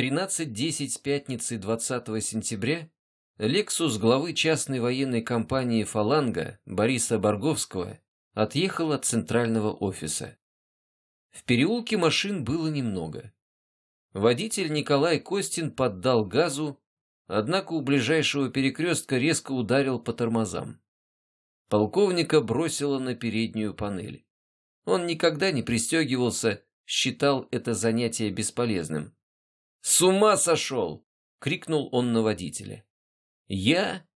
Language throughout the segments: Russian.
В 13.10 пятницы 20 сентября Лексус главы частной военной компании «Фаланга» Бориса Борговского отъехал от центрального офиса. В переулке машин было немного. Водитель Николай Костин поддал газу, однако у ближайшего перекрестка резко ударил по тормозам. Полковника бросило на переднюю панель. Он никогда не пристегивался, считал это занятие бесполезным. «С ума сошел!» — крикнул он на водителя. «Я?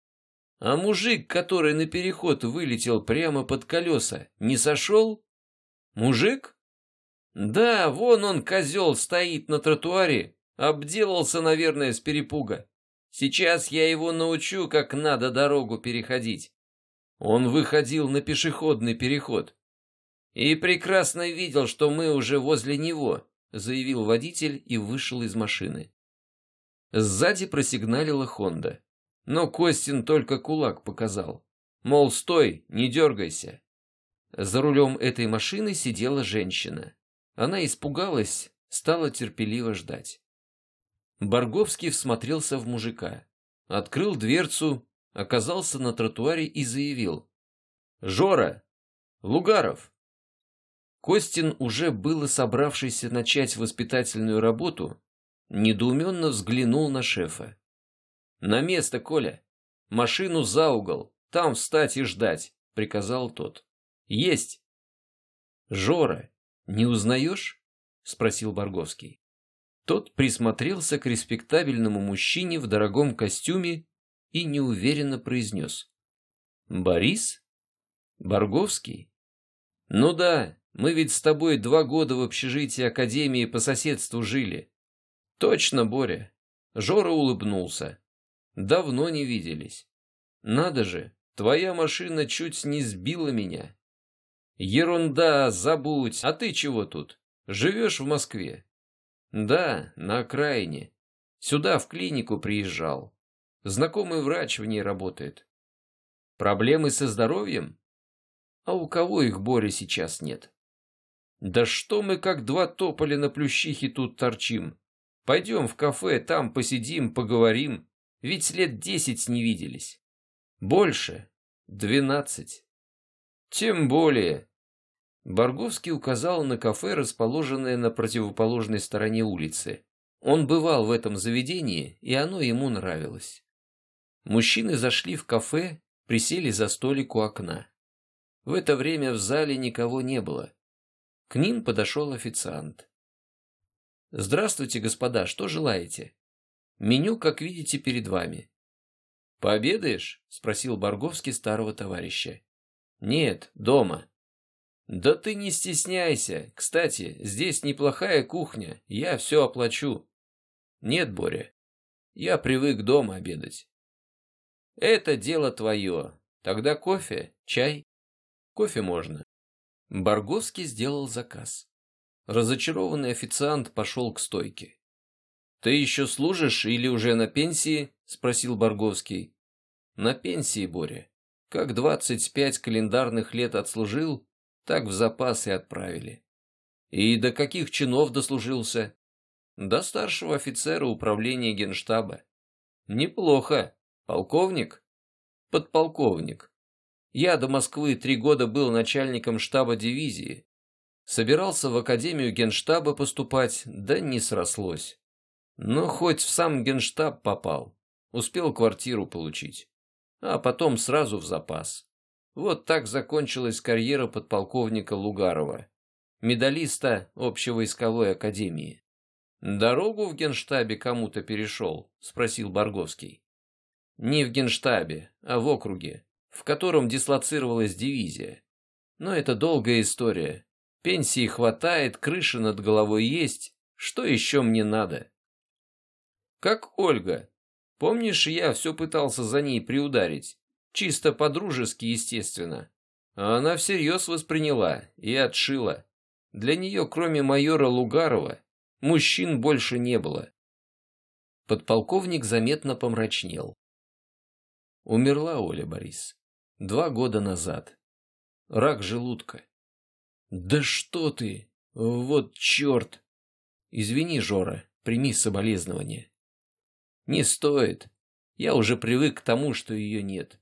А мужик, который на переход вылетел прямо под колеса, не сошел? Мужик? Да, вон он, козел, стоит на тротуаре, обделался, наверное, с перепуга. Сейчас я его научу, как надо дорогу переходить. Он выходил на пешеходный переход. И прекрасно видел, что мы уже возле него заявил водитель и вышел из машины. Сзади просигналила Хонда. Но Костин только кулак показал. Мол, стой, не дергайся. За рулем этой машины сидела женщина. Она испугалась, стала терпеливо ждать. Борговский всмотрелся в мужика. Открыл дверцу, оказался на тротуаре и заявил. «Жора! Лугаров!» Костин, уже было собравшийся начать воспитательную работу, недоуменно взглянул на шефа. «На место, Коля! Машину за угол! Там встать и ждать!» — приказал тот. «Есть!» «Жора, не узнаешь?» — спросил Борговский. Тот присмотрелся к респектабельному мужчине в дорогом костюме и неуверенно произнес. «Борис? Борговский?» «Ну да, мы ведь с тобой два года в общежитии Академии по соседству жили. Точно, Боря. Жора улыбнулся. Давно не виделись. Надо же, твоя машина чуть не сбила меня. Ерунда, забудь. А ты чего тут? Живешь в Москве? Да, на окраине. Сюда в клинику приезжал. Знакомый врач в ней работает. Проблемы со здоровьем? А у кого их, Боря, сейчас нет? Да что мы как два тополя на плющихе тут торчим? Пойдем в кафе, там посидим, поговорим. Ведь лет десять не виделись. Больше. Двенадцать. Тем более. Борговский указал на кафе, расположенное на противоположной стороне улицы. Он бывал в этом заведении, и оно ему нравилось. Мужчины зашли в кафе, присели за столик у окна. В это время в зале никого не было. К ним подошел официант. «Здравствуйте, господа, что желаете? Меню, как видите, перед вами». «Пообедаешь?» — спросил Борговский старого товарища. «Нет, дома». «Да ты не стесняйся. Кстати, здесь неплохая кухня, я все оплачу». «Нет, Боря, я привык дома обедать». «Это дело твое. Тогда кофе, чай?» «Кофе можно». Борговский сделал заказ. Разочарованный официант пошел к стойке. «Ты еще служишь или уже на пенсии?» – спросил Борговский. «На пенсии, Боря. Как двадцать пять календарных лет отслужил, так в запас и отправили. И до каких чинов дослужился? До старшего офицера управления генштаба. Неплохо. Полковник? Подполковник. Я до Москвы три года был начальником штаба дивизии. Собирался в Академию Генштаба поступать, да не срослось. Но хоть в сам Генштаб попал. Успел квартиру получить. А потом сразу в запас. Вот так закончилась карьера подполковника Лугарова, медалиста Общевойсковой Академии. «Дорогу в Генштабе кому-то перешел?» – спросил Борговский. «Не в Генштабе, а в округе в котором дислоцировалась дивизия. Но это долгая история. Пенсии хватает, крыша над головой есть. Что еще мне надо? Как Ольга. Помнишь, я все пытался за ней приударить? Чисто по-дружески, естественно. А она всерьез восприняла и отшила. Для нее, кроме майора Лугарова, мужчин больше не было. Подполковник заметно помрачнел. Умерла Оля Борис. Два года назад. Рак желудка. Да что ты! Вот черт! Извини, Жора, прими соболезнования. Не стоит. Я уже привык к тому, что ее нет.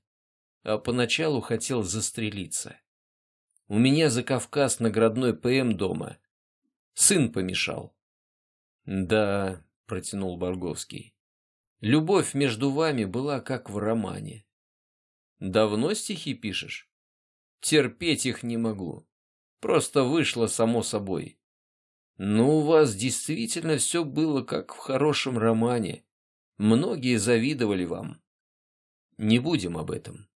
А поначалу хотел застрелиться. У меня за Кавказ наградной ПМ дома. Сын помешал. Да, протянул Барговский. Любовь между вами была как в романе. Давно стихи пишешь? Терпеть их не могу. Просто вышло само собой. Но у вас действительно все было как в хорошем романе. Многие завидовали вам. Не будем об этом.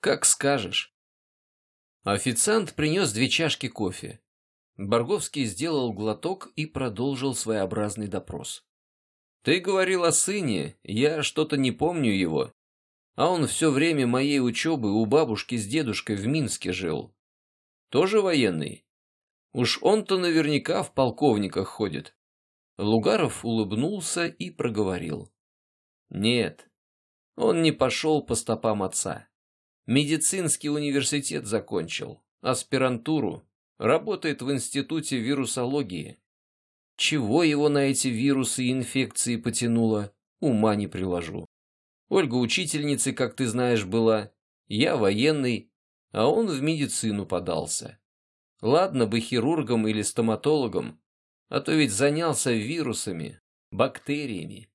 Как скажешь. Официант принес две чашки кофе. Борговский сделал глоток и продолжил своеобразный допрос. «Ты говорил о сыне, я что-то не помню его. А он все время моей учебы у бабушки с дедушкой в Минске жил. Тоже военный? Уж он-то наверняка в полковниках ходит». Лугаров улыбнулся и проговорил. «Нет, он не пошел по стопам отца. Медицинский университет закончил, аспирантуру, работает в институте вирусологии. Чего его на эти вирусы и инфекции потянуло, ума не приложу. Ольга учительницей, как ты знаешь, была, я военный, а он в медицину подался. Ладно бы хирургом или стоматологом, а то ведь занялся вирусами, бактериями.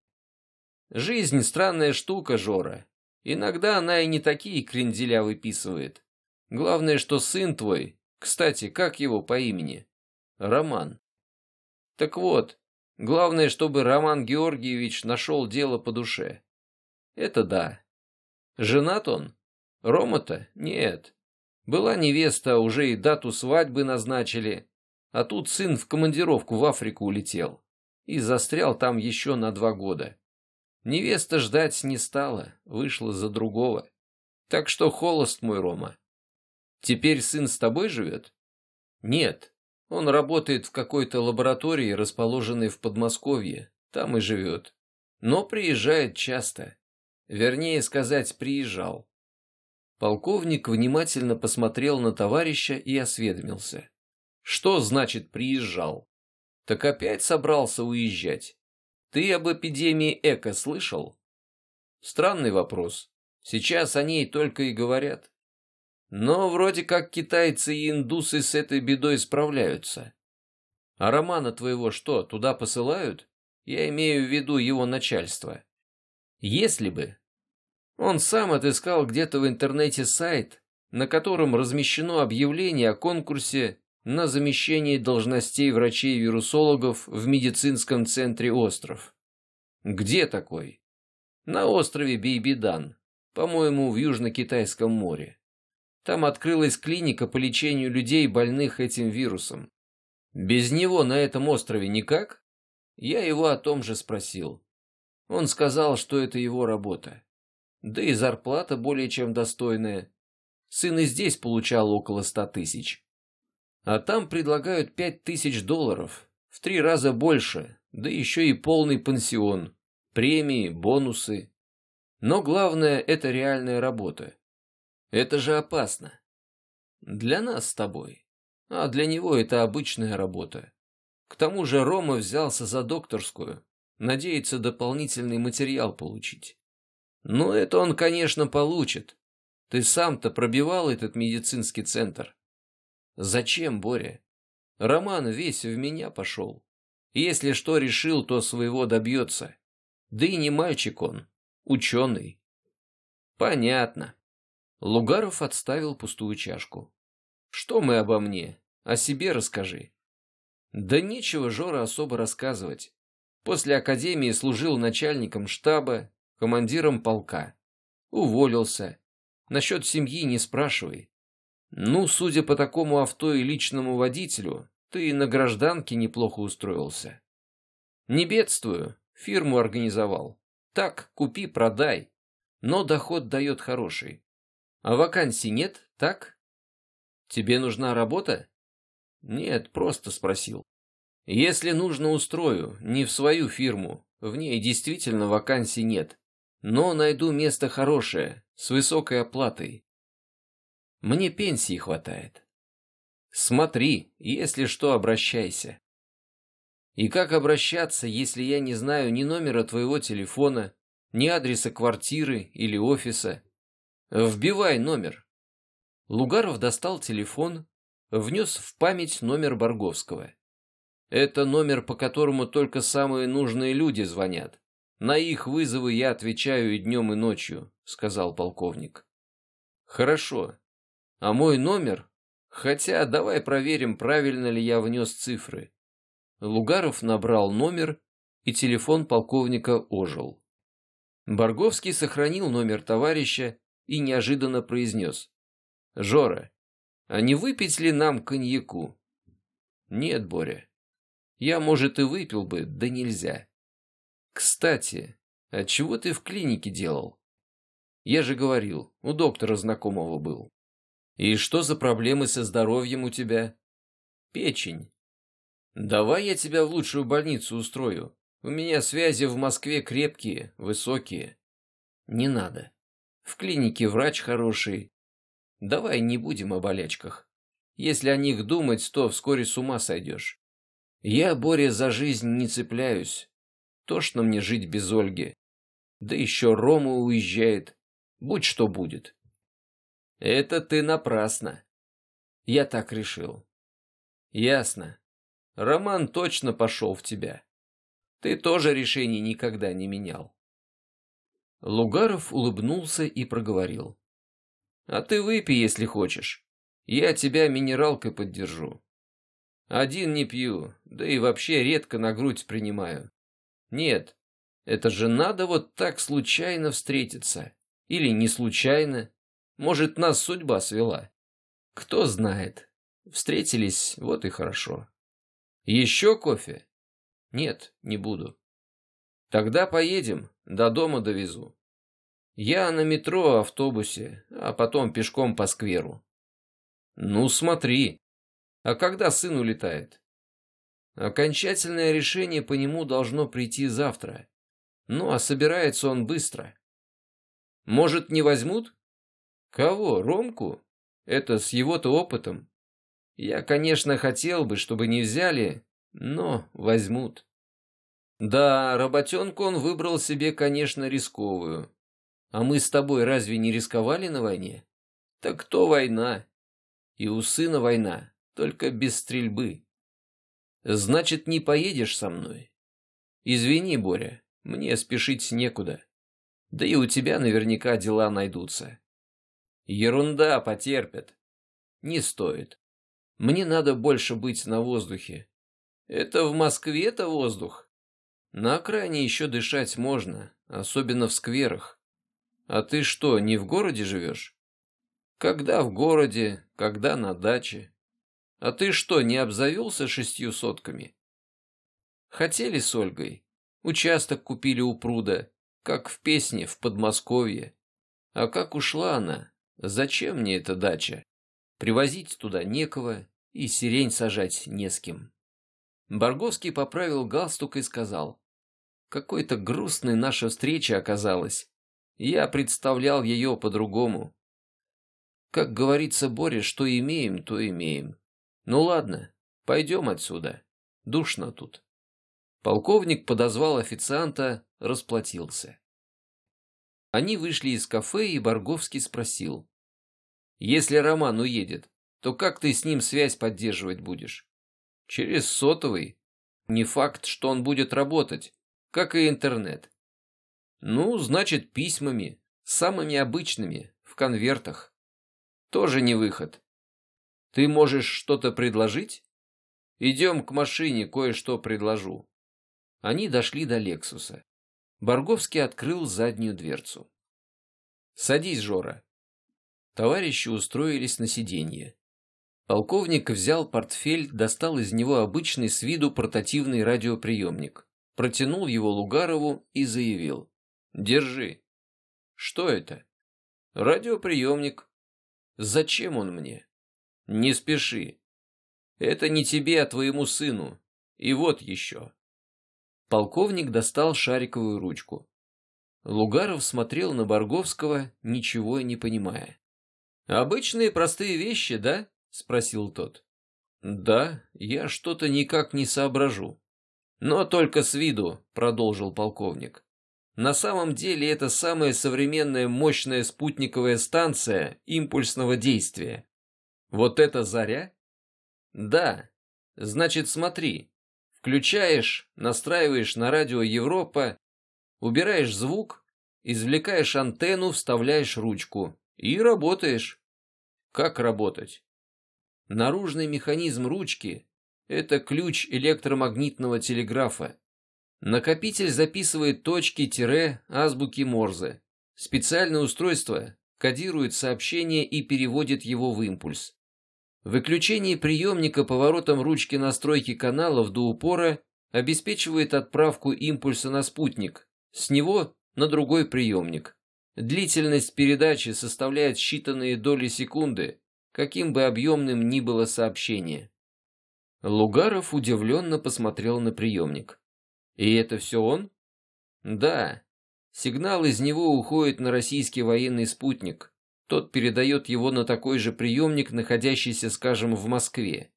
Жизнь странная штука, Жора. Иногда она и не такие кренделя выписывает. Главное, что сын твой кстати, как его по имени? Роман. Так вот, главное, чтобы Роман Георгиевич нашел дело по душе. Это да. Женат он? Рома-то? Нет. Была невеста, уже и дату свадьбы назначили. А тут сын в командировку в Африку улетел. И застрял там еще на два года. Невеста ждать не стала, вышла за другого. Так что холост мой, Рома. Теперь сын с тобой живет? Нет. Он работает в какой-то лаборатории, расположенной в Подмосковье. Там и живет. Но приезжает часто. Вернее сказать, приезжал. Полковник внимательно посмотрел на товарища и осведомился. Что значит приезжал? Так опять собрался уезжать. Ты об эпидемии эко слышал? Странный вопрос. Сейчас о ней только и говорят. Но вроде как китайцы и индусы с этой бедой справляются. А Романа твоего что, туда посылают? Я имею в виду его начальство. Если бы. Он сам отыскал где-то в интернете сайт, на котором размещено объявление о конкурсе на замещение должностей врачей-вирусологов в медицинском центре «Остров». Где такой? На острове Бейбидан, по-моему, в Южно-Китайском море. Там открылась клиника по лечению людей, больных этим вирусом. Без него на этом острове никак? Я его о том же спросил. Он сказал, что это его работа. Да и зарплата более чем достойная. Сын и здесь получал около ста тысяч. А там предлагают пять тысяч долларов, в три раза больше, да еще и полный пансион, премии, бонусы. Но главное – это реальная работа. Это же опасно. Для нас с тобой. А для него это обычная работа. К тому же Рома взялся за докторскую. Надеется дополнительный материал получить. Ну, это он, конечно, получит. Ты сам-то пробивал этот медицинский центр. Зачем, Боря? Роман весь в меня пошел. Если что решил, то своего добьется. Да и не мальчик он, ученый. Понятно. Лугаров отставил пустую чашку. «Что мы обо мне? О себе расскажи». «Да нечего Жора особо рассказывать. После академии служил начальником штаба, командиром полка. Уволился. Насчет семьи не спрашивай. Ну, судя по такому авто и личному водителю, ты на гражданке неплохо устроился. Не бедствую, фирму организовал. Так, купи, продай. Но доход дает хороший. А вакансий нет, так? Тебе нужна работа? Нет, просто спросил. Если нужно, устрою, не в свою фирму. В ней действительно вакансий нет. Но найду место хорошее, с высокой оплатой. Мне пенсии хватает. Смотри, если что, обращайся. И как обращаться, если я не знаю ни номера твоего телефона, ни адреса квартиры или офиса? Вбивай номер. Лугаров достал телефон, внес в память номер Борговского. Это номер, по которому только самые нужные люди звонят. На их вызовы я отвечаю и днем, и ночью, сказал полковник. Хорошо. А мой номер? Хотя давай проверим, правильно ли я внес цифры. Лугаров набрал номер, и телефон полковника ожил. Борговский сохранил номер товарища и неожиданно произнес. «Жора, а не выпить ли нам коньяку?» «Нет, Боря. Я, может, и выпил бы, да нельзя. Кстати, а чего ты в клинике делал? Я же говорил, у доктора знакомого был. И что за проблемы со здоровьем у тебя? Печень. Давай я тебя в лучшую больницу устрою. У меня связи в Москве крепкие, высокие. Не надо. В клинике врач хороший. Давай не будем о болячках. Если о них думать, то вскоре с ума сойдешь. Я, Боря, за жизнь не цепляюсь. Тошно мне жить без Ольги. Да еще Рома уезжает. Будь что будет. Это ты напрасно. Я так решил. Ясно. Роман точно пошел в тебя. Ты тоже решений никогда не менял. Лугаров улыбнулся и проговорил. «А ты выпей, если хочешь. Я тебя минералкой поддержу. Один не пью, да и вообще редко на грудь принимаю. Нет, это же надо вот так случайно встретиться. Или не случайно. Может, нас судьба свела. Кто знает. Встретились, вот и хорошо. Еще кофе? Нет, не буду. Тогда поедем, до дома довезу. Я на метро, автобусе, а потом пешком по скверу. Ну, смотри. А когда сын улетает? Окончательное решение по нему должно прийти завтра. Ну, а собирается он быстро. Может, не возьмут? Кого, Ромку? Это с его-то опытом. Я, конечно, хотел бы, чтобы не взяли, но возьмут. Да, работенку он выбрал себе, конечно, рисковую. А мы с тобой разве не рисковали на войне? Так кто война? И у сына война, только без стрельбы. Значит, не поедешь со мной? Извини, Боря, мне спешить некуда. Да и у тебя наверняка дела найдутся. Ерунда, потерпят. Не стоит. Мне надо больше быть на воздухе. Это в Москве-то воздух. На окраине еще дышать можно, особенно в скверах. А ты что, не в городе живешь? Когда в городе, когда на даче. А ты что, не обзавелся шестью сотками? Хотели с Ольгой. Участок купили у пруда, как в песне в Подмосковье. А как ушла она? Зачем мне эта дача? Привозить туда некого и сирень сажать не с кем. Барговский поправил галстук и сказал. Какой-то грустной наша встреча оказалась. Я представлял ее по-другому. Как говорится Боря, что имеем, то имеем. Ну ладно, пойдем отсюда. Душно тут. Полковник подозвал официанта, расплатился. Они вышли из кафе, и Барговский спросил. «Если Роман уедет, то как ты с ним связь поддерживать будешь?» Через сотовый. Не факт, что он будет работать, как и интернет. Ну, значит, письмами, самыми обычными, в конвертах. Тоже не выход. Ты можешь что-то предложить? Идем к машине, кое-что предложу. Они дошли до Лексуса. Борговский открыл заднюю дверцу. «Садись, Жора». Товарищи устроились на сиденье. Полковник взял портфель, достал из него обычный с виду портативный радиоприемник, протянул его Лугарову и заявил. «Держи». «Что это?» «Радиоприемник». «Зачем он мне?» «Не спеши. Это не тебе, а твоему сыну. И вот еще». Полковник достал шариковую ручку. Лугаров смотрел на Борговского, ничего не понимая. «Обычные простые вещи, да?» — спросил тот. «Да, я что-то никак не соображу». Но только с виду, продолжил полковник. На самом деле это самая современная мощная спутниковая станция импульсного действия. Вот это заря? Да. Значит, смотри. Включаешь, настраиваешь на радио Европа, убираешь звук, извлекаешь антенну, вставляешь ручку и работаешь. Как работать? Наружный механизм ручки – это ключ электромагнитного телеграфа. Накопитель записывает точки-азбуки Морзе. Специальное устройство кодирует сообщение и переводит его в импульс. Выключение приемника поворотом ручки настройки каналов до упора обеспечивает отправку импульса на спутник, с него на другой приемник. Длительность передачи составляет считанные доли секунды, каким бы объемным ни было сообщение. Лугаров удивленно посмотрел на приемник. И это все он? Да. Сигнал из него уходит на российский военный спутник. Тот передает его на такой же приемник, находящийся, скажем, в Москве.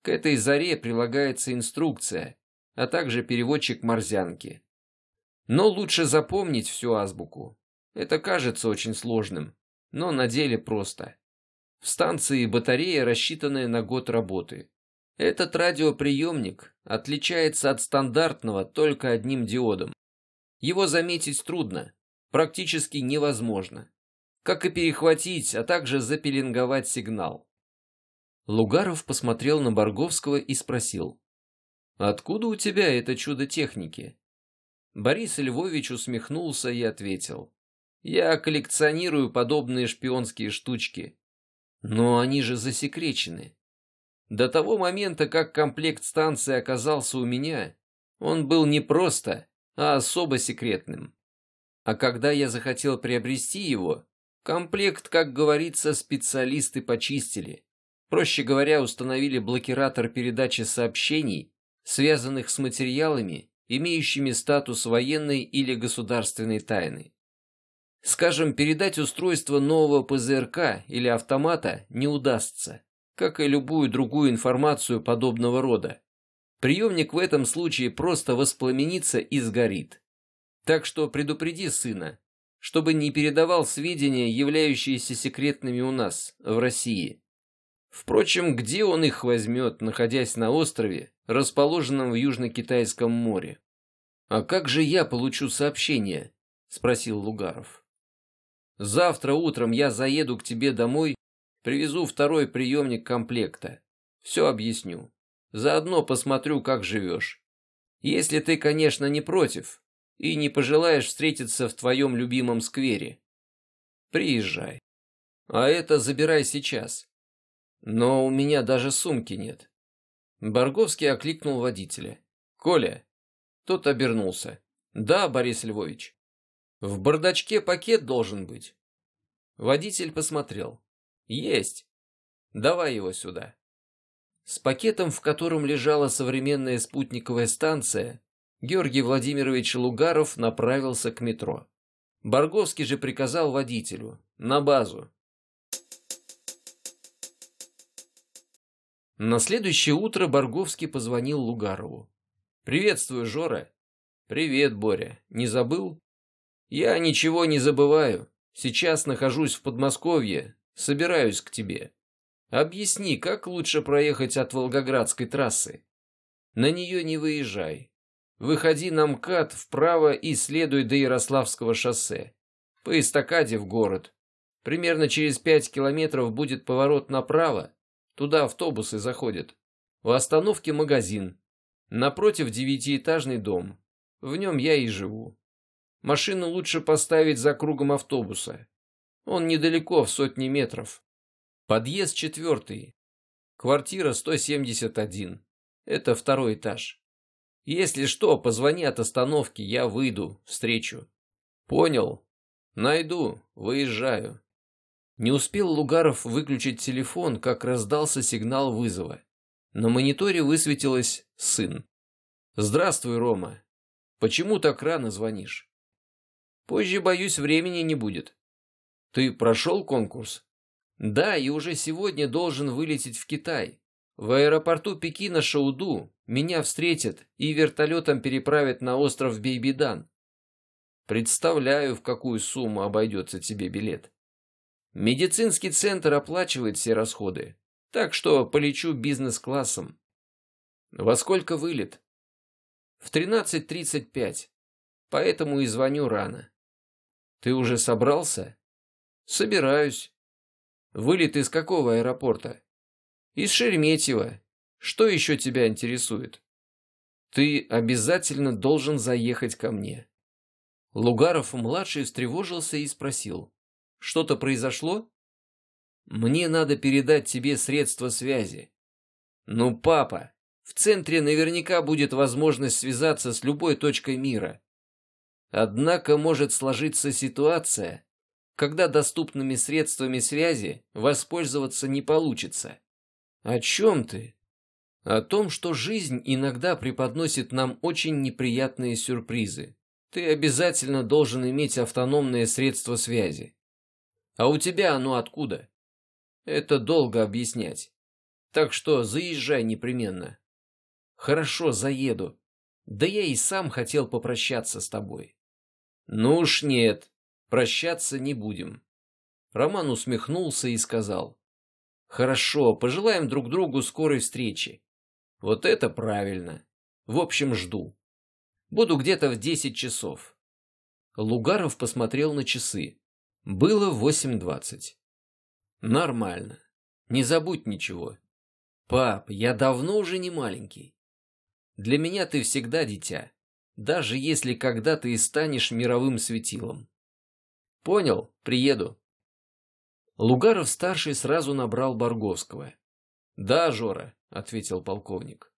К этой заре прилагается инструкция, а также переводчик морзянки. Но лучше запомнить всю азбуку. Это кажется очень сложным, но на деле просто. В станции батарея, рассчитанная на год работы. Этот радиоприемник отличается от стандартного только одним диодом. Его заметить трудно, практически невозможно. Как и перехватить, а также запеленговать сигнал. Лугаров посмотрел на Борговского и спросил. «Откуда у тебя это чудо техники?» Борис Львович усмехнулся и ответил. «Я коллекционирую подобные шпионские штучки. Но они же засекречены. До того момента, как комплект станции оказался у меня, он был не просто, а особо секретным. А когда я захотел приобрести его, комплект, как говорится, специалисты почистили. Проще говоря, установили блокиратор передачи сообщений, связанных с материалами, имеющими статус военной или государственной тайны. Скажем, передать устройство нового ПЗРК или автомата не удастся как и любую другую информацию подобного рода. Приемник в этом случае просто воспламенится и сгорит. Так что предупреди сына, чтобы не передавал сведения, являющиеся секретными у нас, в России. Впрочем, где он их возьмет, находясь на острове, расположенном в Южно-Китайском море? «А как же я получу сообщение?» – спросил Лугаров. «Завтра утром я заеду к тебе домой Привезу второй приемник комплекта. Все объясню. Заодно посмотрю, как живешь. Если ты, конечно, не против и не пожелаешь встретиться в твоем любимом сквере. Приезжай. А это забирай сейчас. Но у меня даже сумки нет. Борговский окликнул водителя. «Коля!» Тот обернулся. «Да, Борис Львович. В бардачке пакет должен быть». Водитель посмотрел. «Есть! Давай его сюда!» С пакетом, в котором лежала современная спутниковая станция, Георгий Владимирович Лугаров направился к метро. Борговский же приказал водителю «На базу!» На следующее утро Борговский позвонил Лугарову. «Приветствую, Жора!» «Привет, Боря. Не забыл?» «Я ничего не забываю. Сейчас нахожусь в Подмосковье, Собираюсь к тебе. Объясни, как лучше проехать от Волгоградской трассы? На нее не выезжай. Выходи на МКАД вправо и следуй до Ярославского шоссе. По эстакаде в город. Примерно через пять километров будет поворот направо. Туда автобусы заходят. У остановки магазин. Напротив девятиэтажный дом. В нем я и живу. Машину лучше поставить за кругом автобуса. Он недалеко, в сотни метров. Подъезд четвертый. Квартира 171. Это второй этаж. Если что, позвони от остановки, я выйду, встречу. Понял? Найду, выезжаю. Не успел Лугаров выключить телефон, как раздался сигнал вызова. На мониторе высветилось «Сын». «Здравствуй, Рома. Почему так рано звонишь?» «Позже, боюсь, времени не будет. Ты прошел конкурс? Да, и уже сегодня должен вылететь в Китай. В аэропорту Пекина Шауду меня встретят и вертолетом переправят на остров Бейбидан. Представляю, в какую сумму обойдется тебе билет. Медицинский центр оплачивает все расходы, так что полечу бизнес-классом. Во сколько вылет? В 13.35, поэтому и звоню рано. Ты уже собрался? Собираюсь. Вылет из какого аэропорта? Из Шереметьево. Что еще тебя интересует? Ты обязательно должен заехать ко мне. Лугаров-младший встревожился и спросил. Что-то произошло? Мне надо передать тебе средства связи. Ну, папа, в центре наверняка будет возможность связаться с любой точкой мира. Однако может сложиться ситуация, когда доступными средствами связи воспользоваться не получится. О чем ты? О том, что жизнь иногда преподносит нам очень неприятные сюрпризы. Ты обязательно должен иметь автономные средства связи. А у тебя оно откуда? Это долго объяснять. Так что заезжай непременно. Хорошо, заеду. Да я и сам хотел попрощаться с тобой. Ну уж нет, прощаться не будем. Роман усмехнулся и сказал. Хорошо, пожелаем друг другу скорой встречи. Вот это правильно. В общем, жду. Буду где-то в десять часов. Лугаров посмотрел на часы. Было восемь двадцать. Нормально. Не забудь ничего. Пап, я давно уже не маленький. Для меня ты всегда дитя, даже если когда-то и станешь мировым светилом. Понял, приеду. Лугаров-старший сразу набрал Барговского. «Да, Жора», — ответил полковник.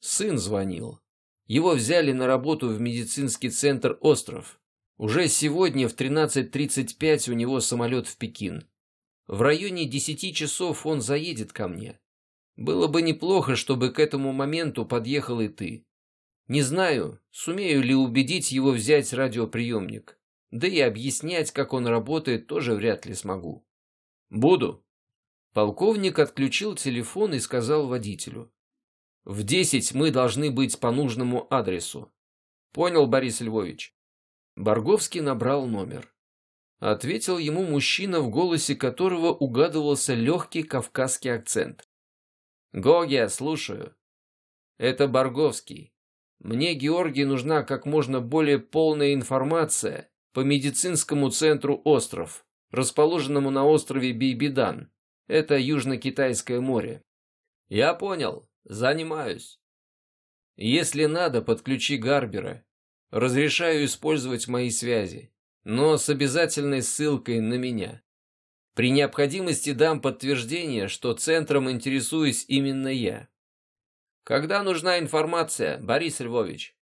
Сын звонил. Его взяли на работу в медицинский центр «Остров». Уже сегодня в 13.35 у него самолет в Пекин. В районе 10 часов он заедет ко мне. Было бы неплохо, чтобы к этому моменту подъехал и ты. Не знаю, сумею ли убедить его взять радиоприемник. Да и объяснять, как он работает, тоже вряд ли смогу. Буду. Полковник отключил телефон и сказал водителю. В десять мы должны быть по нужному адресу. Понял, Борис Львович? Борговский набрал номер. Ответил ему мужчина, в голосе которого угадывался легкий кавказский акцент. «Гогия, слушаю. Это Борговский. Мне, Георгий, нужна как можно более полная информация по медицинскому центру «Остров», расположенному на острове Бейбидан. Это Южно-Китайское море. Я понял. Занимаюсь. Если надо, подключи Гарбера. Разрешаю использовать мои связи, но с обязательной ссылкой на меня. При необходимости дам подтверждение, что центром интересуюсь именно я. Когда нужна информация, Борис Львович?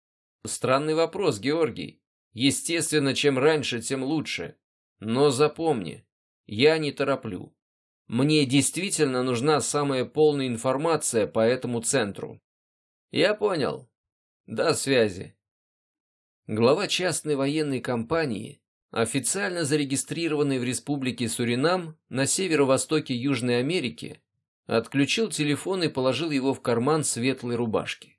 Странный вопрос, Георгий. Естественно, чем раньше, тем лучше. Но запомни, я не тороплю. Мне действительно нужна самая полная информация по этому центру. Я понял. До связи. Глава частной военной компании, официально зарегистрированной в Республике Суринам на северо-востоке Южной Америки, отключил телефон и положил его в карман светлой рубашки.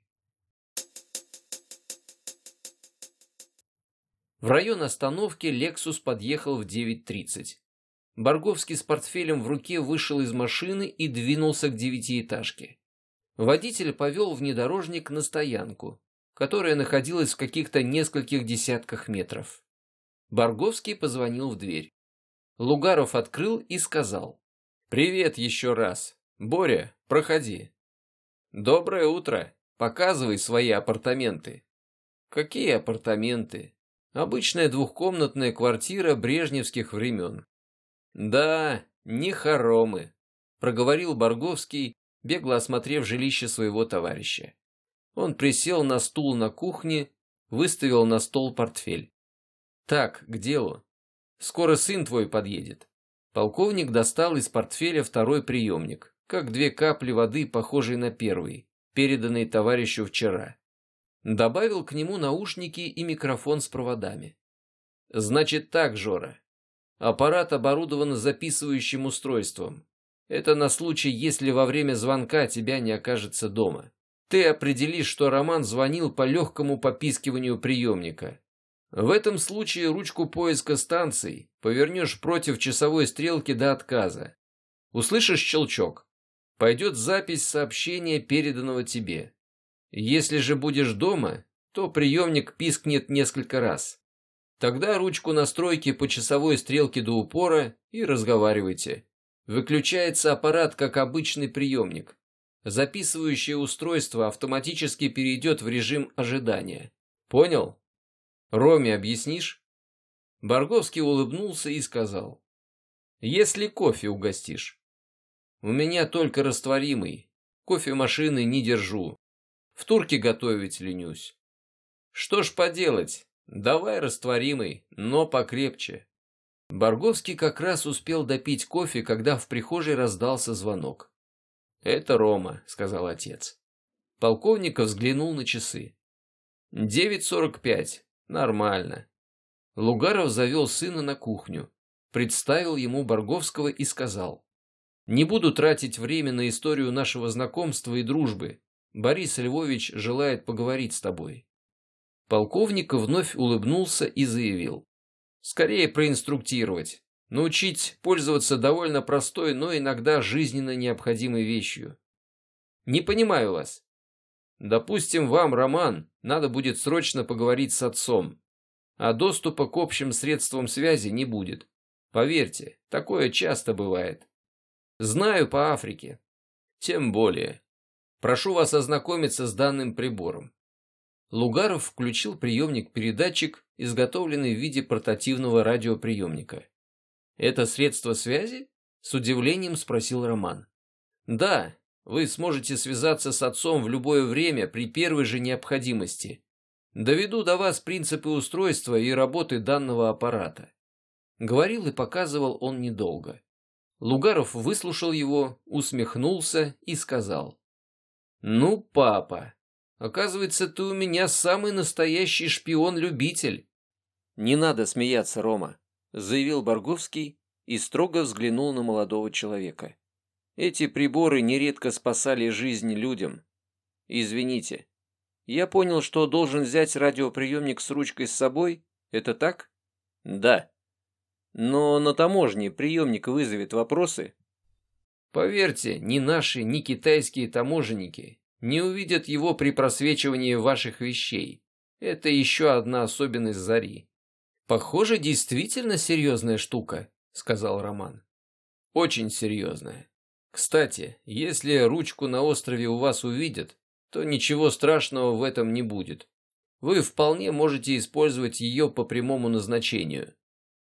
В район остановки «Лексус» подъехал в 9.30. Борговский с портфелем в руке вышел из машины и двинулся к девятиэтажке. Водитель повел внедорожник на стоянку, которая находилась в каких-то нескольких десятках метров. Борговский позвонил в дверь. Лугаров открыл и сказал. «Привет еще раз. Боря, проходи». «Доброе утро. Показывай свои апартаменты». «Какие апартаменты?» «Обычная двухкомнатная квартира брежневских времен. «Да, не хоромы», — проговорил Борговский, бегло осмотрев жилище своего товарища. Он присел на стул на кухне, выставил на стол портфель. «Так, к делу. Скоро сын твой подъедет». Полковник достал из портфеля второй приемник, как две капли воды, похожие на первый, переданный товарищу вчера. Добавил к нему наушники и микрофон с проводами. «Значит так, Жора, Аппарат оборудован записывающим устройством. Это на случай, если во время звонка тебя не окажется дома. Ты определишь, что Роман звонил по легкому попискиванию приемника. В этом случае ручку поиска станций повернешь против часовой стрелки до отказа. Услышишь щелчок? Пойдет запись сообщения, переданного тебе. Если же будешь дома, то приемник пискнет несколько раз. Тогда ручку настройки по часовой стрелке до упора и разговаривайте. Выключается аппарат как обычный приемник. Записывающее устройство автоматически перейдет в режим ожидания. Понял? Роме объяснишь? Барговский улыбнулся и сказал. Если кофе угостишь. У меня только растворимый. Кофемашины не держу. В турке готовить ленюсь. Что ж поделать, давай растворимый, но покрепче. Барговский как раз успел допить кофе, когда в прихожей раздался звонок. «Это Рома», — сказал отец. Полковников взглянул на часы. «Девять сорок пять. Нормально». Лугаров завел сына на кухню, представил ему Барговского и сказал. «Не буду тратить время на историю нашего знакомства и дружбы. Борис Львович желает поговорить с тобой». Полковник вновь улыбнулся и заявил. Скорее проинструктировать. Научить пользоваться довольно простой, но иногда жизненно необходимой вещью. Не понимаю вас. Допустим, вам, Роман, надо будет срочно поговорить с отцом, а доступа к общим средствам связи не будет. Поверьте, такое часто бывает. Знаю по Африке. Тем более. Прошу вас ознакомиться с данным прибором. Лугаров включил приемник-передатчик, изготовленный в виде портативного радиоприемника. «Это средство связи?» — с удивлением спросил Роман. «Да, вы сможете связаться с отцом в любое время при первой же необходимости. Доведу до вас принципы устройства и работы данного аппарата». Говорил и показывал он недолго. Лугаров выслушал его, усмехнулся и сказал. «Ну, папа, Оказывается, ты у меня самый настоящий шпион-любитель. Не надо смеяться, Рома, заявил Борговский и строго взглянул на молодого человека. Эти приборы нередко спасали жизнь людям. Извините. Я понял, что должен взять радиоприемник с ручкой с собой. Это так? Да. Но на таможне приемник вызовет вопросы. Поверьте, ни наши, ни китайские таможенники не увидят его при просвечивании ваших вещей. Это еще одна особенность зари. Похоже, действительно серьезная штука, сказал Роман. Очень серьезная. Кстати, если ручку на острове у вас увидят, то ничего страшного в этом не будет. Вы вполне можете использовать ее по прямому назначению.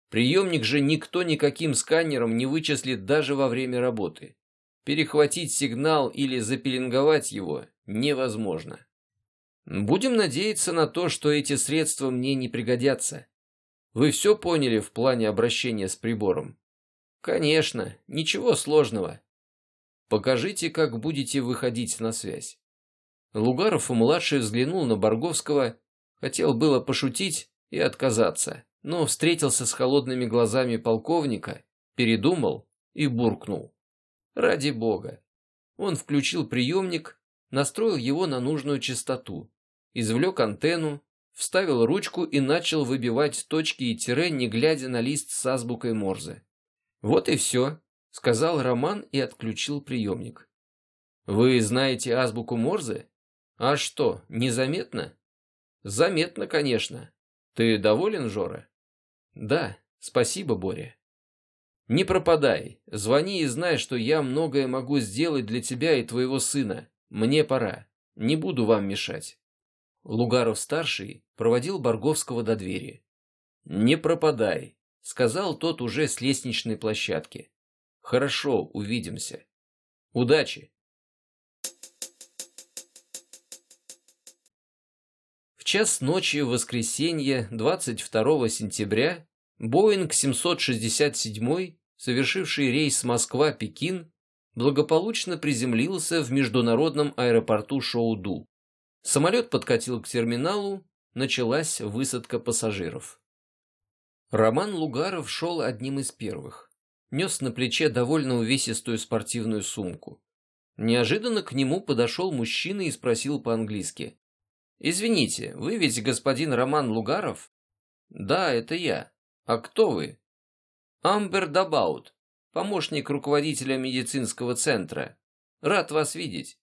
Приемник же никто никаким сканером не вычислит даже во время работы. Перехватить сигнал или запеленговать его невозможно. Будем надеяться на то, что эти средства мне не пригодятся. Вы все поняли в плане обращения с прибором? Конечно, ничего сложного. Покажите, как будете выходить на связь. Лугаров-младший взглянул на Борговского, хотел было пошутить и отказаться, но встретился с холодными глазами полковника, передумал и буркнул. Ради бога. Он включил приемник, настроил его на нужную частоту, извлек антенну, вставил ручку и начал выбивать точки и тире, не глядя на лист с азбукой Морзе. «Вот и все», — сказал Роман и отключил приемник. «Вы знаете азбуку Морзе? А что, незаметно?» «Заметно, конечно. Ты доволен, Жора?» «Да, спасибо, Боря». Не пропадай, звони и знай, что я многое могу сделать для тебя и твоего сына. Мне пора, не буду вам мешать. Лугаров-старший проводил Борговского до двери. «Не пропадай», — сказал тот уже с лестничной площадки. «Хорошо, увидимся. Удачи!» В час ночи в воскресенье, 22 сентября, Боинг 767 совершивший рейс Москва-Пекин, благополучно приземлился в международном аэропорту Шоуду. Самолет подкатил к терминалу, началась высадка пассажиров. Роман Лугаров шел одним из первых. нес на плече довольно увесистую спортивную сумку. Неожиданно к нему подошел мужчина и спросил по-английски. «Извините, вы ведь господин Роман Лугаров?» «Да, это я. А кто вы?» «Амбер Дабаут, помощник руководителя медицинского центра. Рад вас видеть».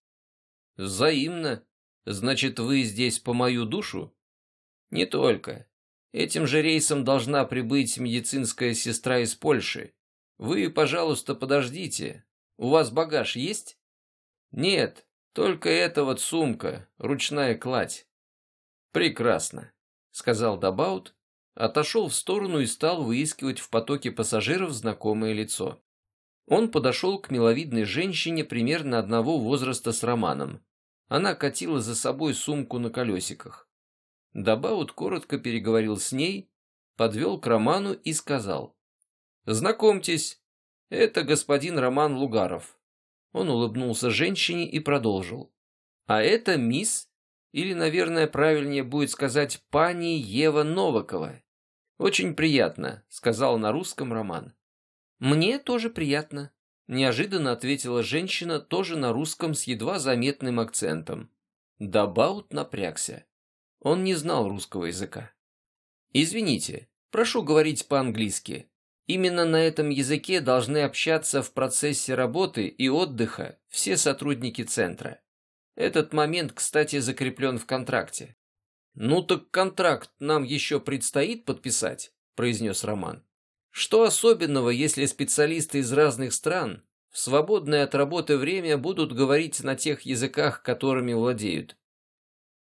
«Взаимно. Значит, вы здесь по мою душу?» «Не только. Этим же рейсом должна прибыть медицинская сестра из Польши. Вы, пожалуйста, подождите. У вас багаж есть?» «Нет, только эта вот сумка, ручная кладь». «Прекрасно», — сказал Дабаут, отошел в сторону и стал выискивать в потоке пассажиров знакомое лицо. Он подошел к миловидной женщине примерно одного возраста с Романом. Она катила за собой сумку на колесиках. Дабаут коротко переговорил с ней, подвел к Роману и сказал. «Знакомьтесь, это господин Роман Лугаров». Он улыбнулся женщине и продолжил. «А это мисс, или, наверное, правильнее будет сказать, пани Ева Новакова. Очень приятно», — сказал на русском Роман. «Мне тоже приятно», — неожиданно ответила женщина, тоже на русском с едва заметным акцентом. Дабаут напрягся. Он не знал русского языка. «Извините, прошу говорить по-английски. Именно на этом языке должны общаться в процессе работы и отдыха все сотрудники центра. Этот момент, кстати, закреплен в контракте. «Ну так контракт нам еще предстоит подписать», – произнес Роман. «Что особенного, если специалисты из разных стран в свободное от работы время будут говорить на тех языках, которыми владеют?»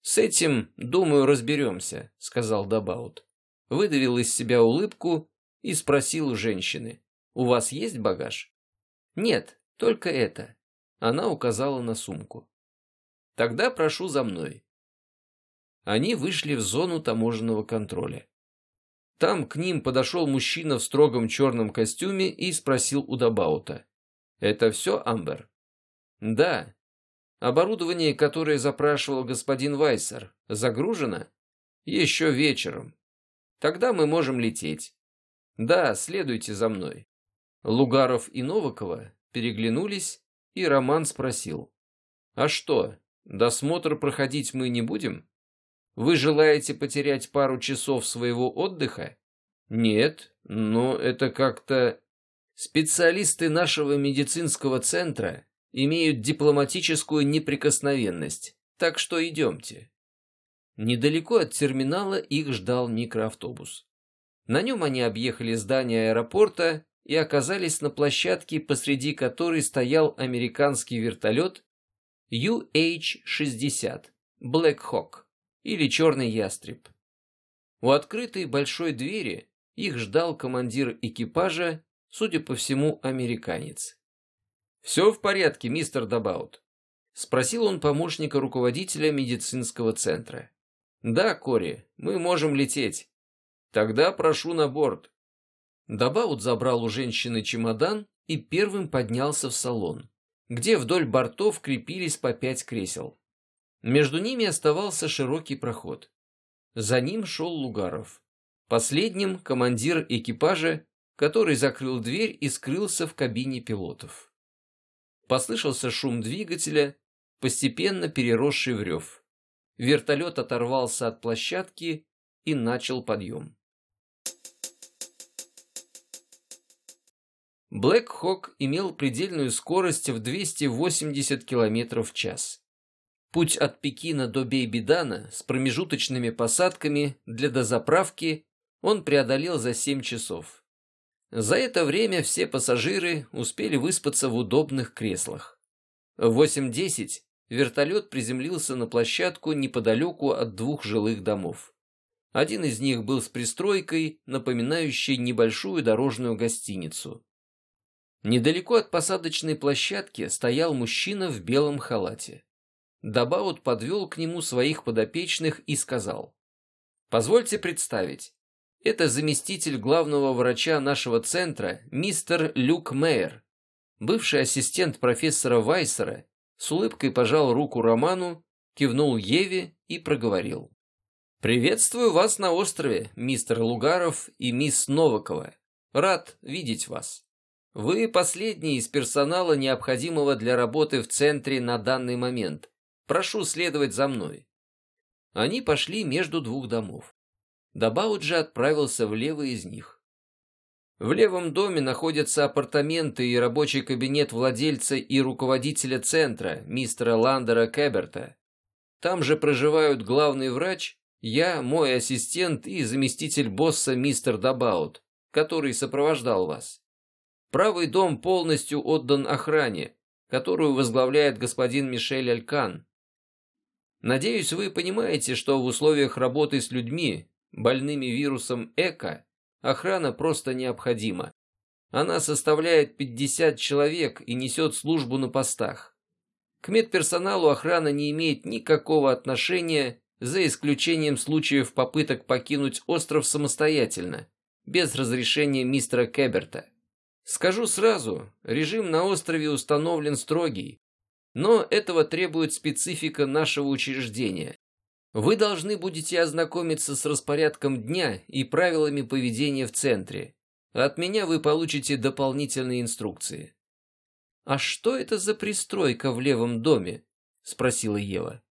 «С этим, думаю, разберемся», — сказал Дабаут. Выдавил из себя улыбку и спросил у женщины. «У вас есть багаж?» «Нет, только это». Она указала на сумку. «Тогда прошу за мной». Они вышли в зону таможенного контроля. Там к ним подошел мужчина в строгом черном костюме и спросил у Дабаута. «Это все, Амбер?» «Да», Оборудование, которое запрашивал господин Вайсер, загружено? Еще вечером. Тогда мы можем лететь. Да, следуйте за мной. Лугаров и Новакова переглянулись, и Роман спросил. А что, досмотр проходить мы не будем? Вы желаете потерять пару часов своего отдыха? Нет, но это как-то... Специалисты нашего медицинского центра имеют дипломатическую неприкосновенность, так что идемте. Недалеко от терминала их ждал микроавтобус. На нем они объехали здание аэропорта и оказались на площадке, посреди которой стоял американский вертолет UH-60 Black Hawk или Черный Ястреб. У открытой большой двери их ждал командир экипажа, судя по всему, американец. «Все в порядке, мистер Дабаут?» — спросил он помощника руководителя медицинского центра. «Да, Кори, мы можем лететь. Тогда прошу на борт». Дабаут забрал у женщины чемодан и первым поднялся в салон, где вдоль бортов крепились по пять кресел. Между ними оставался широкий проход. За ним шел Лугаров. Последним — командир экипажа, который закрыл дверь и скрылся в кабине пилотов. Послышался шум двигателя, постепенно переросший в рев. Вертолет оторвался от площадки и начал подъем. Блэк Хок имел предельную скорость в 280 км в час. Путь от Пекина до Бейбидана с промежуточными посадками для дозаправки он преодолел за 7 часов. За это время все пассажиры успели выспаться в удобных креслах. В 8.10 вертолет приземлился на площадку неподалеку от двух жилых домов. Один из них был с пристройкой, напоминающей небольшую дорожную гостиницу. Недалеко от посадочной площадки стоял мужчина в белом халате. Дабаут подвел к нему своих подопечных и сказал. «Позвольте представить, это заместитель главного врача нашего центра, мистер Люк Мейер. Бывший ассистент профессора Вайсера с улыбкой пожал руку Роману, кивнул Еве и проговорил. «Приветствую вас на острове, мистер Лугаров и мисс Новакова. Рад видеть вас. Вы последний из персонала, необходимого для работы в центре на данный момент. Прошу следовать за мной». Они пошли между двух домов. Дабауджи отправился в левый из них. В левом доме находятся апартаменты и рабочий кабинет владельца и руководителя центра, мистера Ландера Кэберта. Там же проживают главный врач, я, мой ассистент и заместитель босса мистер Дабаут, который сопровождал вас. Правый дом полностью отдан охране, которую возглавляет господин Мишель Алькан. Надеюсь, вы понимаете, что в условиях работы с людьми, больными вирусом ЭКО, охрана просто необходима. Она составляет 50 человек и несет службу на постах. К медперсоналу охрана не имеет никакого отношения, за исключением случаев попыток покинуть остров самостоятельно, без разрешения мистера Кэберта. Скажу сразу, режим на острове установлен строгий, но этого требует специфика нашего учреждения. Вы должны будете ознакомиться с распорядком дня и правилами поведения в центре. От меня вы получите дополнительные инструкции. «А что это за пристройка в левом доме?» — спросила Ева.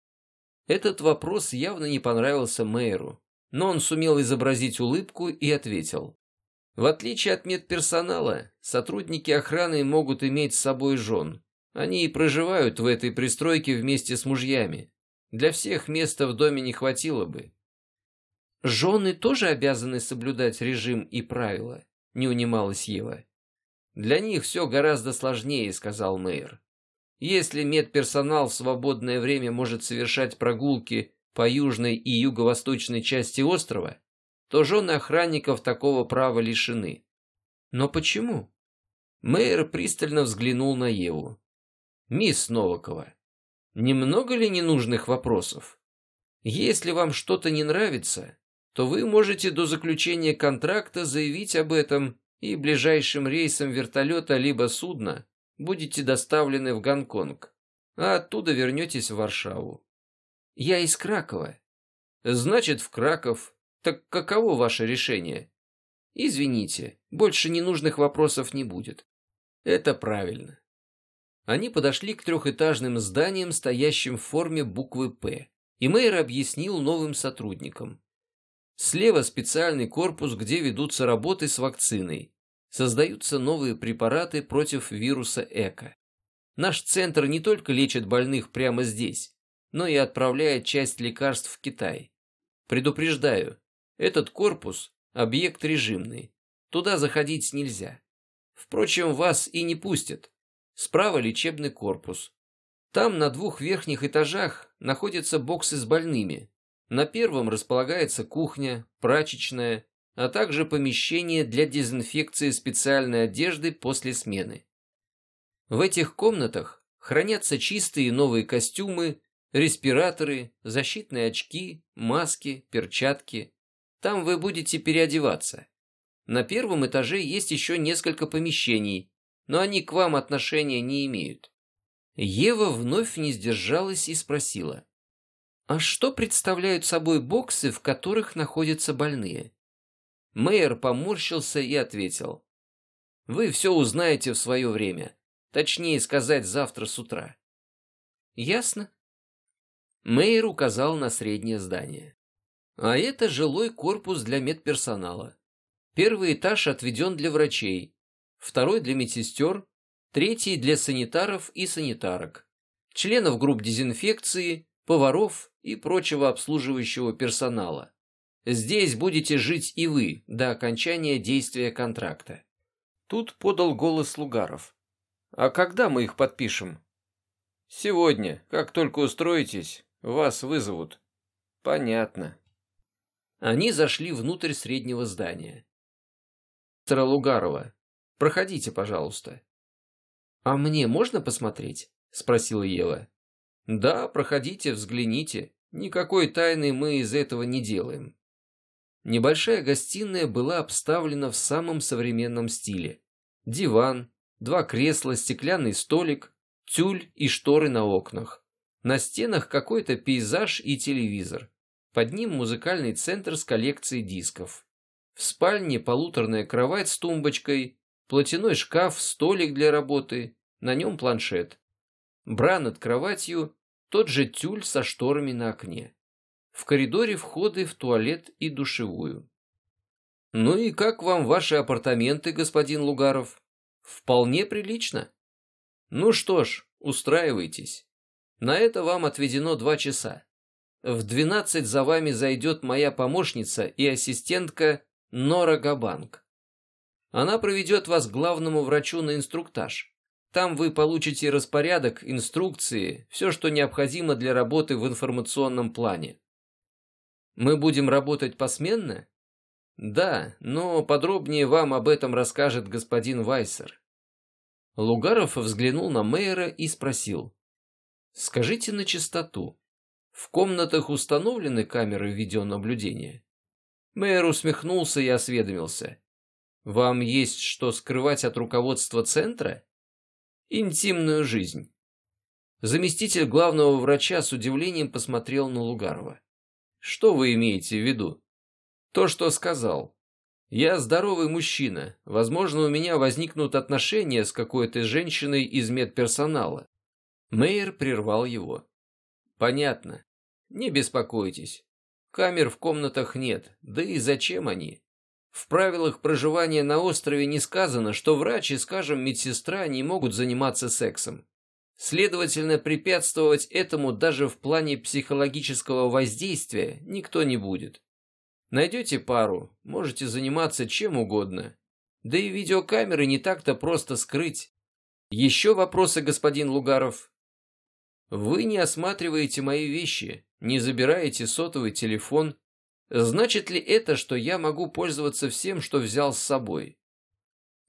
Этот вопрос явно не понравился мэру, но он сумел изобразить улыбку и ответил. В отличие от медперсонала, сотрудники охраны могут иметь с собой жен. Они и проживают в этой пристройке вместе с мужьями. Для всех места в доме не хватило бы. «Жены тоже обязаны соблюдать режим и правила», — не унималась Ева. «Для них все гораздо сложнее», — сказал мэр. «Если медперсонал в свободное время может совершать прогулки по южной и юго-восточной части острова, то жены охранников такого права лишены». «Но почему?» Мэр пристально взглянул на Еву. «Мисс Новакова, Немного ли ненужных вопросов? Если вам что-то не нравится, то вы можете до заключения контракта заявить об этом, и ближайшим рейсом вертолета либо судна будете доставлены в Гонконг, а оттуда вернетесь в Варшаву. Я из Кракова. Значит, в Краков. Так каково ваше решение? Извините, больше ненужных вопросов не будет. Это правильно. Они подошли к трехэтажным зданиям, стоящим в форме буквы «П», и мэр объяснил новым сотрудникам. Слева специальный корпус, где ведутся работы с вакциной. Создаются новые препараты против вируса ЭКО. Наш центр не только лечит больных прямо здесь, но и отправляет часть лекарств в Китай. Предупреждаю, этот корпус – объект режимный. Туда заходить нельзя. Впрочем, вас и не пустят. Справа лечебный корпус. Там на двух верхних этажах находятся боксы с больными. На первом располагается кухня, прачечная, а также помещение для дезинфекции специальной одежды после смены. В этих комнатах хранятся чистые новые костюмы, респираторы, защитные очки, маски, перчатки. Там вы будете переодеваться. На первом этаже есть еще несколько помещений, но они к вам отношения не имеют. Ева вновь не сдержалась и спросила. А что представляют собой боксы, в которых находятся больные? Мэйер поморщился и ответил. Вы все узнаете в свое время. Точнее сказать, завтра с утра. Ясно? Мэйер указал на среднее здание. А это жилой корпус для медперсонала. Первый этаж отведен для врачей, второй для медсестер, третий для санитаров и санитарок, членов групп дезинфекции, поваров и прочего обслуживающего персонала. Здесь будете жить и вы до окончания действия контракта. Тут подал голос Лугаров. А когда мы их подпишем? Сегодня, как только устроитесь, вас вызовут. Понятно. Они зашли внутрь среднего здания. Лугарова, Проходите, пожалуйста». «А мне можно посмотреть?» — спросила Ева. «Да, проходите, взгляните. Никакой тайны мы из этого не делаем». Небольшая гостиная была обставлена в самом современном стиле. Диван, два кресла, стеклянный столик, тюль и шторы на окнах. На стенах какой-то пейзаж и телевизор. Под ним музыкальный центр с коллекцией дисков. В спальне полуторная кровать с тумбочкой, платяной шкаф, столик для работы, на нем планшет. Бра над кроватью, тот же тюль со шторами на окне. В коридоре входы в туалет и душевую. Ну и как вам ваши апартаменты, господин Лугаров? Вполне прилично. Ну что ж, устраивайтесь. На это вам отведено два часа. В двенадцать за вами зайдет моя помощница и ассистентка Нора Габанг. Она проведет вас к главному врачу на инструктаж. Там вы получите распорядок, инструкции, все, что необходимо для работы в информационном плане. Мы будем работать посменно? Да, но подробнее вам об этом расскажет господин Вайсер. Лугаров взглянул на мэра и спросил. Скажите на чистоту. В комнатах установлены камеры видеонаблюдения? Мэр усмехнулся и осведомился. Вам есть что скрывать от руководства центра? Интимную жизнь. Заместитель главного врача с удивлением посмотрел на Лугарова. Что вы имеете в виду? То, что сказал. Я здоровый мужчина. Возможно, у меня возникнут отношения с какой-то женщиной из медперсонала. Мейер прервал его. Понятно. Не беспокойтесь. Камер в комнатах нет. Да и зачем они? В правилах проживания на острове не сказано, что врач и, скажем, медсестра не могут заниматься сексом. Следовательно, препятствовать этому даже в плане психологического воздействия никто не будет. Найдете пару, можете заниматься чем угодно. Да и видеокамеры не так-то просто скрыть. Еще вопросы, господин Лугаров? Вы не осматриваете мои вещи, не забираете сотовый телефон, Значит ли это, что я могу пользоваться всем, что взял с собой?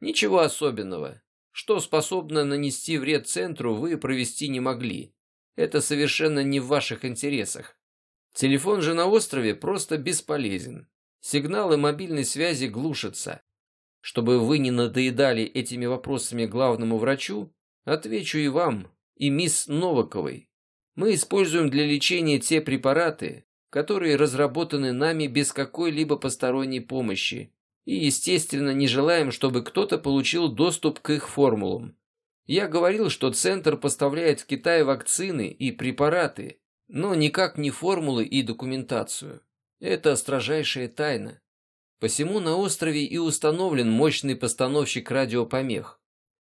Ничего особенного. Что способно нанести вред центру, вы провести не могли. Это совершенно не в ваших интересах. Телефон же на острове просто бесполезен. Сигналы мобильной связи глушатся. Чтобы вы не надоедали этими вопросами главному врачу, отвечу и вам, и мисс Новаковой. Мы используем для лечения те препараты, которые разработаны нами без какой-либо посторонней помощи, и, естественно, не желаем, чтобы кто-то получил доступ к их формулам. Я говорил, что Центр поставляет в Китай вакцины и препараты, но никак не формулы и документацию. Это строжайшая тайна. Посему на острове и установлен мощный постановщик радиопомех.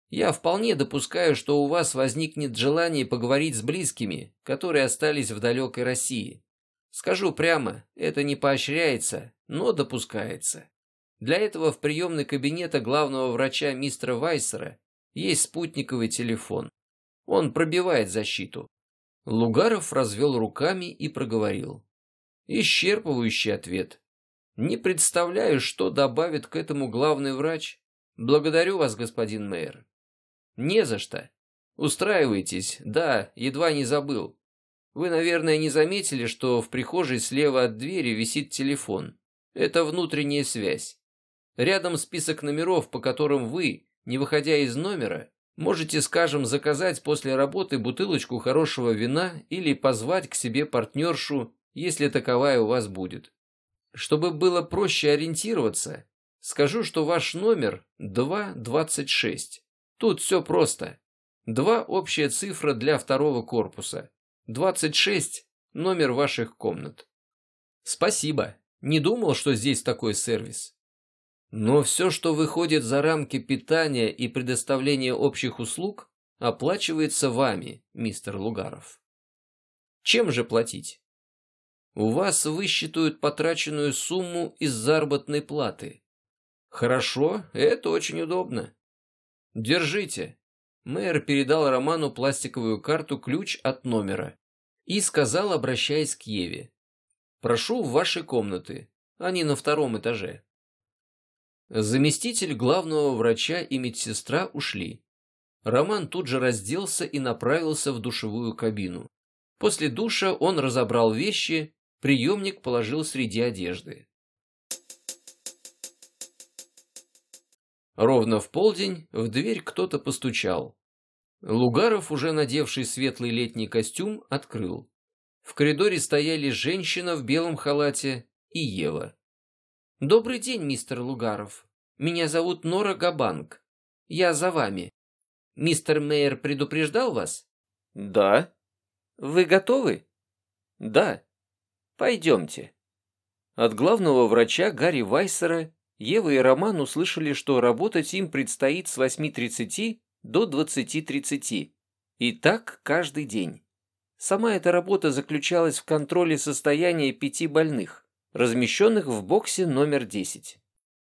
Я вполне допускаю, что у вас возникнет желание поговорить с близкими, которые остались в далекой России. Скажу прямо, это не поощряется, но допускается. Для этого в приемной кабинета главного врача мистера Вайсера есть спутниковый телефон. Он пробивает защиту. Лугаров развел руками и проговорил. Исчерпывающий ответ. Не представляю, что добавит к этому главный врач. Благодарю вас, господин мэр. Не за что. Устраивайтесь, да, едва не забыл. Вы, наверное, не заметили, что в прихожей слева от двери висит телефон. Это внутренняя связь. Рядом список номеров, по которым вы, не выходя из номера, можете, скажем, заказать после работы бутылочку хорошего вина или позвать к себе партнершу, если таковая у вас будет. Чтобы было проще ориентироваться, скажу, что ваш номер 226. Тут все просто. Два общая цифра для второго корпуса. 26 – номер ваших комнат. Спасибо. Не думал, что здесь такой сервис. Но все, что выходит за рамки питания и предоставления общих услуг, оплачивается вами, мистер Лугаров. Чем же платить? У вас высчитают потраченную сумму из заработной платы. Хорошо, это очень удобно. Держите. Мэр передал Роману пластиковую карту-ключ от номера и сказал, обращаясь к Еве. «Прошу в ваши комнаты. Они на втором этаже». Заместитель главного врача и медсестра ушли. Роман тут же разделся и направился в душевую кабину. После душа он разобрал вещи, приемник положил среди одежды. Ровно в полдень в дверь кто-то постучал. Лугаров, уже надевший светлый летний костюм, открыл. В коридоре стояли женщина в белом халате и Ева. «Добрый день, мистер Лугаров. Меня зовут Нора Габанг. Я за вами. Мистер Мейер предупреждал вас? Да. Вы готовы? Да. Пойдемте. От главного врача Гарри Вайсера Ева и Роман услышали, что работать им предстоит с 8.30 до 20.30. И так каждый день. Сама эта работа заключалась в контроле состояния пяти больных, размещенных в боксе номер 10.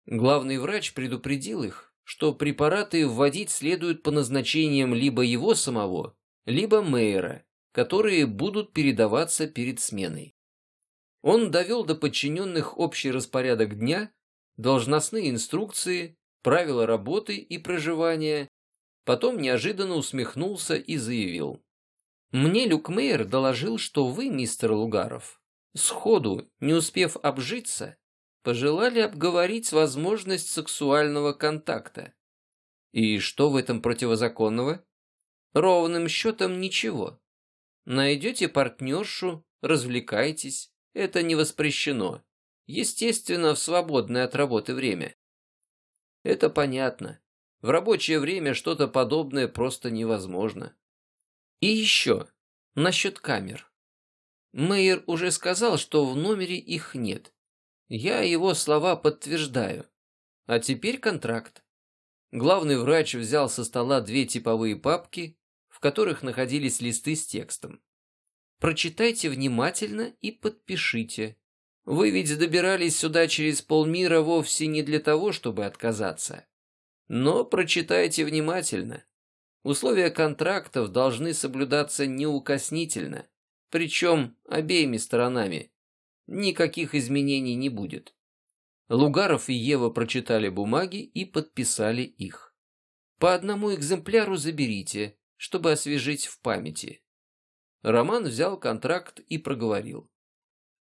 Главный врач предупредил их, что препараты вводить следует по назначениям либо его самого, либо мэра, которые будут передаваться перед сменой. Он довел до подчиненных общий распорядок дня, должностные инструкции, правила работы и проживания, потом неожиданно усмехнулся и заявил. «Мне Люк Мейер доложил, что вы, мистер Лугаров, сходу, не успев обжиться, пожелали обговорить возможность сексуального контакта. И что в этом противозаконного? Ровным счетом ничего. Найдете партнершу, развлекайтесь, это не воспрещено. Естественно, в свободное от работы время. Это понятно. В рабочее время что-то подобное просто невозможно. И еще, насчет камер. Мэйер уже сказал, что в номере их нет. Я его слова подтверждаю. А теперь контракт. Главный врач взял со стола две типовые папки, в которых находились листы с текстом. Прочитайте внимательно и подпишите. Вы ведь добирались сюда через полмира вовсе не для того, чтобы отказаться. Но прочитайте внимательно. Условия контрактов должны соблюдаться неукоснительно, причем обеими сторонами. Никаких изменений не будет. Лугаров и Ева прочитали бумаги и подписали их. По одному экземпляру заберите, чтобы освежить в памяти. Роман взял контракт и проговорил.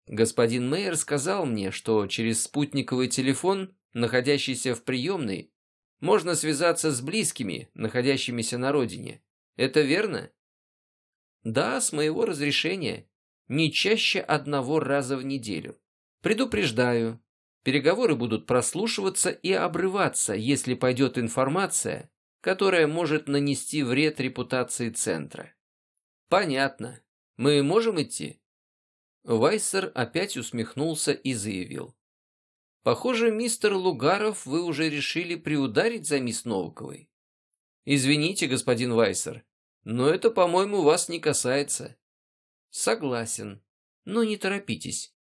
Господин Мейер сказал мне, что через спутниковый телефон, находящийся в приемной, можно связаться с близкими, находящимися на родине. Это верно? Да, с моего разрешения. Не чаще одного раза в неделю. Предупреждаю, переговоры будут прослушиваться и обрываться, если пойдет информация, которая может нанести вред репутации центра. Понятно. Мы можем идти? Вайсер опять усмехнулся и заявил. Похоже, мистер Лугаров, вы уже решили приударить за мисс Новаковой. Извините, господин Вайсер, но это, по-моему, вас не касается. Согласен. Но не торопитесь.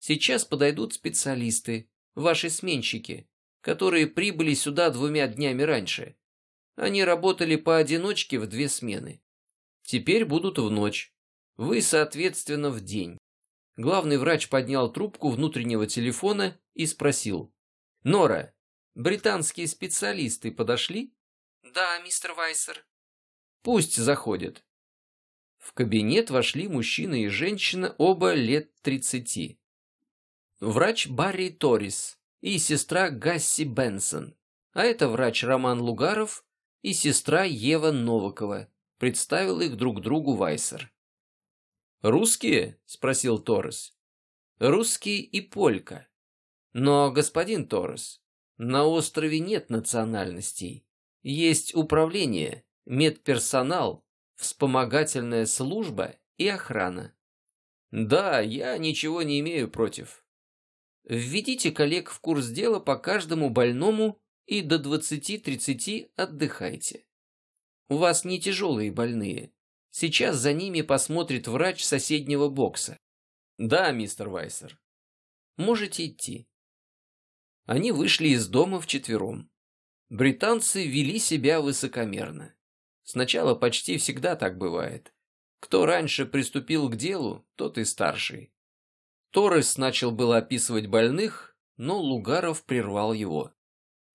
Сейчас подойдут специалисты, ваши сменщики, которые прибыли сюда двумя днями раньше. Они работали поодиночке в две смены. Теперь будут в ночь. Вы, соответственно, в день. Главный врач поднял трубку внутреннего телефона и спросил. «Нора, британские специалисты подошли?» «Да, мистер Вайсер». «Пусть заходят». В кабинет вошли мужчина и женщина, оба лет тридцати. Врач Барри Торрис и сестра Гасси Бенсон, а это врач Роман Лугаров и сестра Ева Новакова, представил их друг другу Вайсер. «Русские?» — спросил Торрес. «Русские и полька. Но, господин Торрес, на острове нет национальностей. Есть управление, медперсонал, вспомогательная служба и охрана. Да, я ничего не имею против. Введите коллег в курс дела по каждому больному и до 20-30 отдыхайте. У вас не тяжелые больные. Сейчас за ними посмотрит врач соседнего бокса. Да, мистер Вайсер. Можете идти. Они вышли из дома вчетвером. Британцы вели себя высокомерно. Сначала почти всегда так бывает. Кто раньше приступил к делу, тот и старший. Торрес начал было описывать больных, но Лугаров прервал его.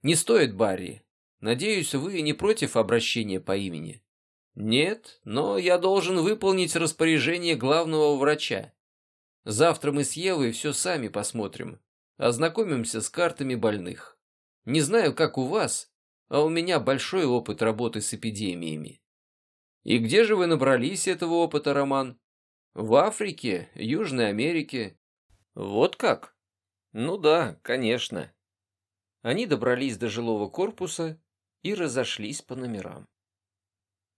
«Не стоит, Барри. Надеюсь, вы не против обращения по имени? Нет, но я должен выполнить распоряжение главного врача. Завтра мы с Евой все сами посмотрим. Ознакомимся с картами больных. Не знаю, как у вас, а у меня большой опыт работы с эпидемиями. И где же вы набрались этого опыта, Роман? В Африке, Южной Америке. Вот как? Ну да, конечно. Они добрались до жилого корпуса и разошлись по номерам.